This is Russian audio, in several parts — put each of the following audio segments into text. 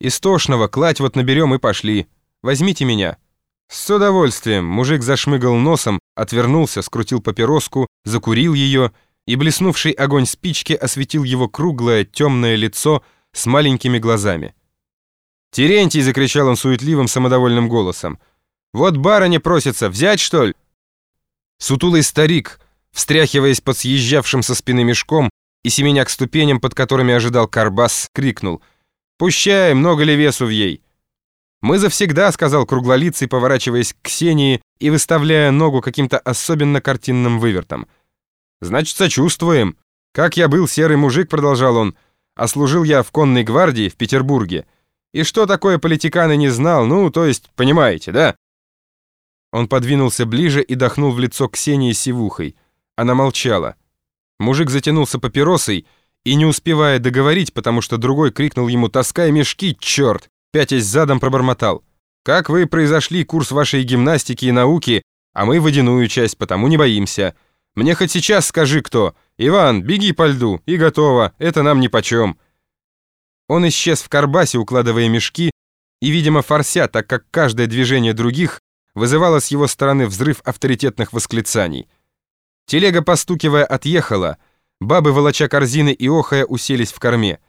Истошного, кладь вот наберем и пошли. Возьмите меня». «С удовольствием!» Мужик зашмыгал носом, отвернулся, скрутил папироску, закурил ее, и блеснувший огонь спички осветил его круглое, темное лицо с маленькими глазами. «Терентий!» — закричал он суетливым, самодовольным голосом. «Вот барыня просится, взять, что ли?» Сутулый старик, встряхиваясь под съезжавшим со спины мешком и семеня к ступеням, под которыми ожидал Карбас, крикнул «Пущай, много ли весу в ей?» «Мы завсегда», — сказал круглолицый, поворачиваясь к Ксении и выставляя ногу каким-то особенно картинным вывертом. «Значит, сочувствуем. Как я был серый мужик», — продолжал он, «а служил я в конной гвардии в Петербурге. И что такое политиканы не знал, ну, то есть, понимаете, да?» Он подвинулся ближе и дохнул в лицо Ксении сивухой. Она молчала. Мужик затянулся папиросой и, не успевая договорить, потому что другой крикнул ему «Таскай мешки, черт!», пятясь задом пробормотал. «Как вы произошли курс вашей гимнастики и науки, а мы водяную часть, потому не боимся. Мне хоть сейчас скажи кто. Иван, беги по льду, и готово, это нам нипочем». Он исчез в карбасе, укладывая мешки, и, видимо, форся, так как каждое движение других вызывало с его стороны взрыв авторитетных восклицаний. Телега, постукивая, отъехала, бабы, волоча корзины и охая, уселись в корме.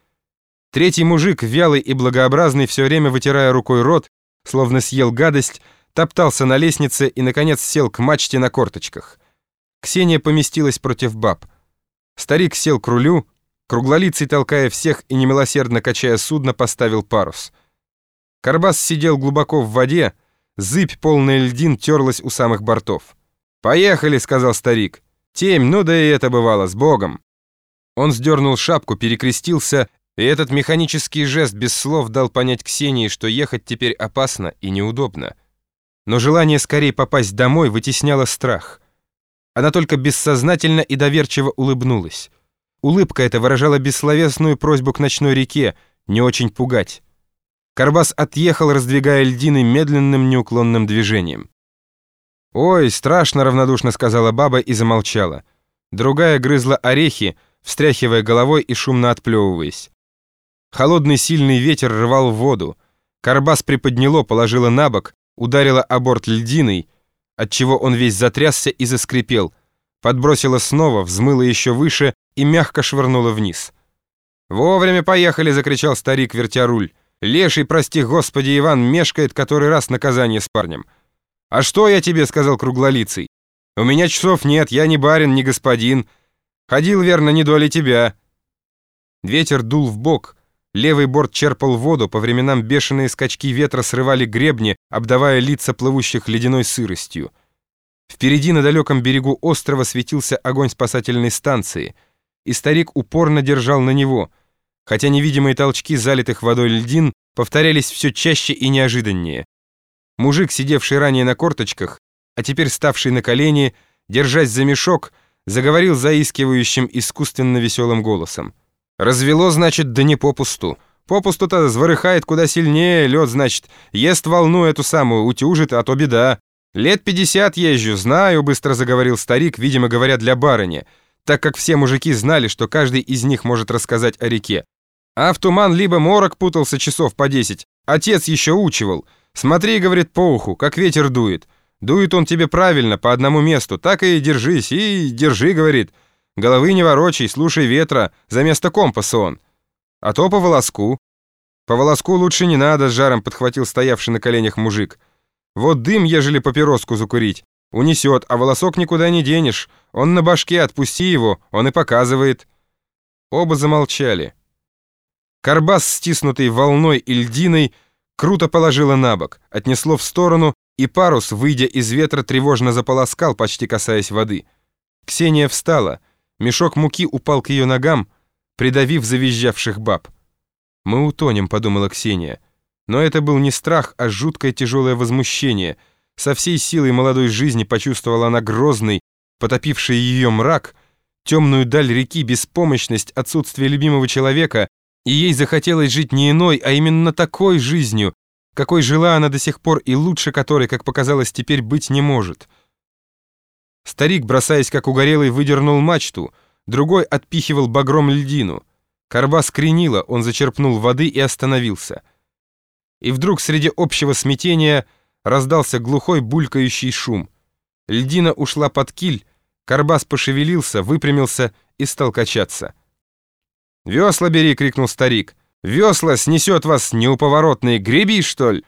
Третий мужик, вялый и благообразный, все время вытирая рукой рот, словно съел гадость, топтался на лестнице и, наконец, сел к мачте на корточках. Ксения поместилась против баб. Старик сел к рулю, круглолицый, толкая всех и немилосердно качая судно, поставил парус. Карбас сидел глубоко в воде, зыбь, полная льдин, терлась у самых бортов. «Поехали», — сказал старик. «Темь, ну да и это бывало, с Богом». Он сдернул шапку, перекрестился и этот механический жест без слов дал понять Ксении, что ехать теперь опасно и неудобно. Но желание скорее попасть домой вытесняло страх. Она только бессознательно и доверчиво улыбнулась. Улыбка эта выражала бессловесную просьбу к ночной реке не очень пугать. Карбас отъехал, раздвигая льдины медленным неуклонным движением. «Ой, страшно!» — равнодушно сказала баба и замолчала. Другая грызла орехи, встряхивая головой и шумно отплевываясь. Холодный сильный ветер рвал воду. Карбас приподняло, положила на бок, ударила о борт льдиной, отчего он весь затрясся и заскрипел. Подбросила снова, взмыла еще выше и мягко швырнула вниз. «Вовремя поехали!» — закричал старик, вертя руль. «Леший, прости господи, Иван, мешкает который раз наказание с парнем». «А что я тебе?» — сказал круглолицый. «У меня часов нет, я не барин, не господин. Ходил, верно, не доли тебя». Ветер дул в бок, Левый борт черпал воду, по временам бешеные скачки ветра срывали гребни, обдавая лица плывущих ледяной сыростью. Впереди на далеком берегу острова светился огонь спасательной станции, и старик упорно держал на него, хотя невидимые толчки залитых водой льдин повторялись все чаще и неожиданнее. Мужик, сидевший ранее на корточках, а теперь ставший на колени, держась за мешок, заговорил заискивающим искусственно веселым голосом. Развело, значит, да не попусту. Попусту-то зворыхает куда сильнее, лед, значит, ест волну эту самую, утюжит, а то беда. Лет пятьдесят езжу, знаю, быстро заговорил старик, видимо, говоря для барыни, так как все мужики знали, что каждый из них может рассказать о реке. А в туман либо морок путался часов по десять, отец еще учивал. Смотри, говорит, по уху, как ветер дует. Дует он тебе правильно, по одному месту, так и держись, и держи, говорит. Головы не ворочай, слушай ветра, за место компаса он. А то по волоску. По волоску лучше не надо, с жаром подхватил стоявший на коленях мужик. Вот дым, ежели папироску закурить. Унесет, а волосок никуда не денешь. Он на башке, отпусти его, он и показывает. Оба замолчали. Карбас, стиснутый волной и льдиной, круто положила на бок, отнесло в сторону, и парус, выйдя из ветра, тревожно заполоскал, почти касаясь воды. Ксения встала — Мешок муки упал к ее ногам, придавив завизжавших баб. «Мы утонем», — подумала Ксения. Но это был не страх, а жуткое тяжелое возмущение. Со всей силой молодой жизни почувствовала она грозный, потопивший ее мрак, темную даль реки, беспомощность, отсутствие любимого человека, и ей захотелось жить не иной, а именно такой жизнью, какой жила она до сих пор и лучше которой, как показалось теперь, быть не может — Старик, бросаясь как угорелый, выдернул мачту, другой отпихивал багром льдину. Корба скренила, он зачерпнул воды и остановился. и вдруг среди общего смятения раздался глухой булькающий шум. Льдина ушла под киль, Карбас пошевелился, выпрямился и стал качаться. «Весла бери!» — крикнул старик. «Весла снесет вас неуповоротные! Греби, что ли!»